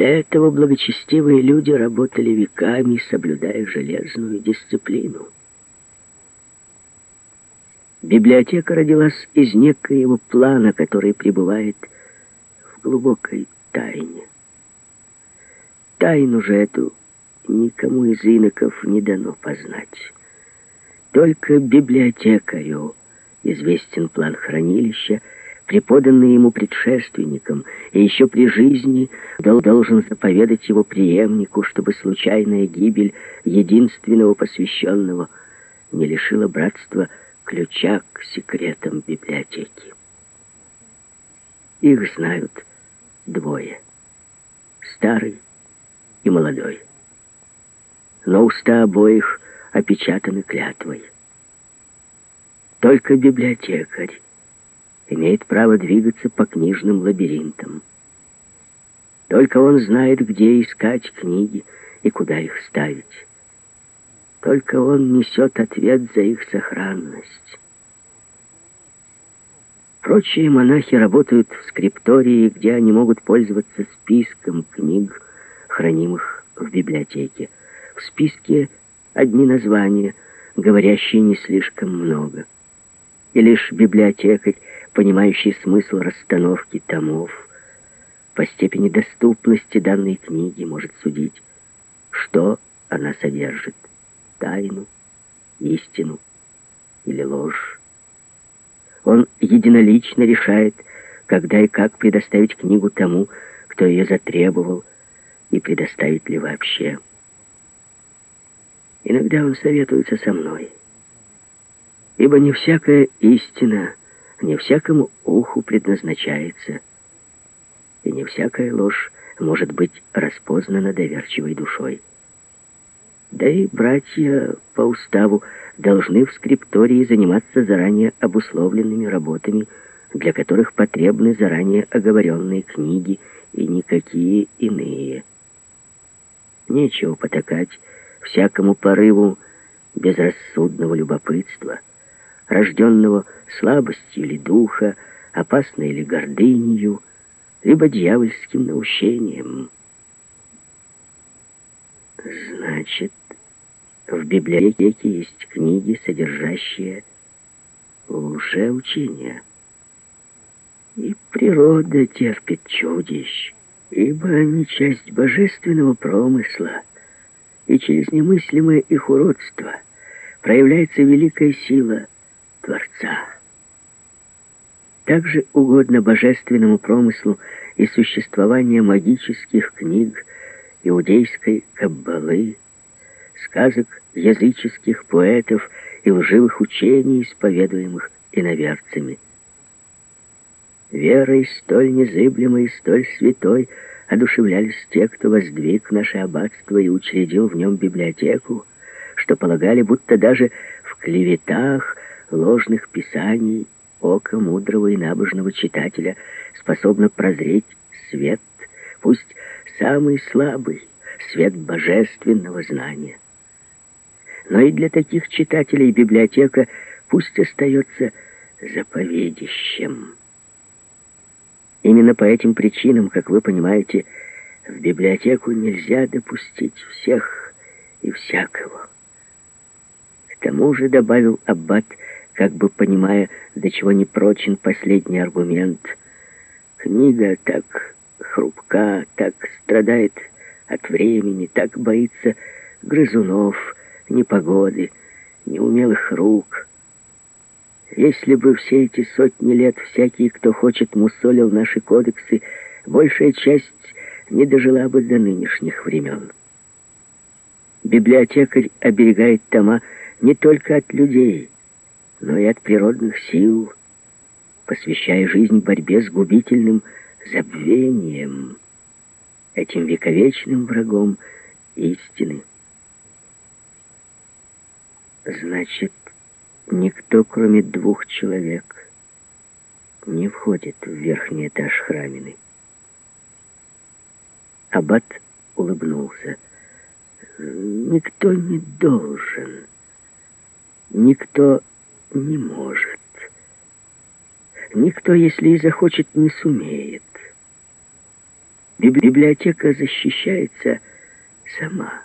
Для этого благочестивые люди работали веками, соблюдая железную дисциплину. Библиотека родилась из некоего плана, который пребывает в глубокой тайне. Тайну же эту никому из иноков не дано познать. Только библиотекарю известен план хранилища, преподанный ему предшественником, и еще при жизни должен заповедать его преемнику, чтобы случайная гибель единственного посвященного не лишила братства ключа к секретам библиотеки. Их знают двое. Старый и молодой. Но уста обоих опечатаны клятвой. Только библиотекарь имеет право двигаться по книжным лабиринтам. Только он знает, где искать книги и куда их ставить. Только он несет ответ за их сохранность. Прочие монахи работают в скриптории, где они могут пользоваться списком книг, хранимых в библиотеке. В списке одни названия, говорящие не слишком много. И лишь библиотекарь, понимающий смысл расстановки томов, по степени доступности данной книги может судить, что она содержит тайну, истину или ложь. Он единолично решает, когда и как предоставить книгу тому, кто ее затребовал, и предоставит ли вообще. Иногда он советуется со мной, ибо не всякая истина, не всякому уху предназначается, и не всякая ложь может быть распознана доверчивой душой. Да и братья по уставу должны в скриптории заниматься заранее обусловленными работами, для которых потребны заранее оговоренные книги и никакие иные. Нечего потакать всякому порыву безрассудного любопытства, рожденного слабостью или духа, опасной или гордынью, либо дьявольским наущением. Значит, в библиотеке есть книги, содержащие лжеучения. И природа терпит чудищ, ибо они часть божественного промысла, и через немыслимое их уродство проявляется великая сила Творца. Также угодно божественному промыслу и существование магических книг, иудейской каббалы, сказок языческих поэтов и лживых учений, исповедуемых иноверцами. Верой столь незыблемой и столь святой одушевлялись те, кто воздвиг наше аббатство и учредил в нем библиотеку, что полагали, будто даже в клеветах ложных писаний око мудрого и набожного читателя способно прозреть свет, пусть самый слабый, свет божественного знания. Но и для таких читателей библиотека пусть остается заповедищем. Именно по этим причинам, как вы понимаете, в библиотеку нельзя допустить всех и всякого. К тому же, добавил Аббат, как бы понимая, до чего не прочен последний аргумент, книга так хрупка, так страдает от времени, так боится грызунов, непогоды, неумелых рук. Если бы все эти сотни лет всякий, кто хочет, мусолил наши кодексы, большая часть не дожила бы до нынешних времен. Библиотекарь оберегает тома не только от людей, но и от природных сил, посвящая жизнь борьбе с губительным забвением, этим вековечным врагом истины. Значит, никто, кроме двух человек, не входит в верхний этаж храмины. Аббат улыбнулся. Никто не должен, никто не может. Никто, если и захочет, не сумеет. Библиотека защищается сама.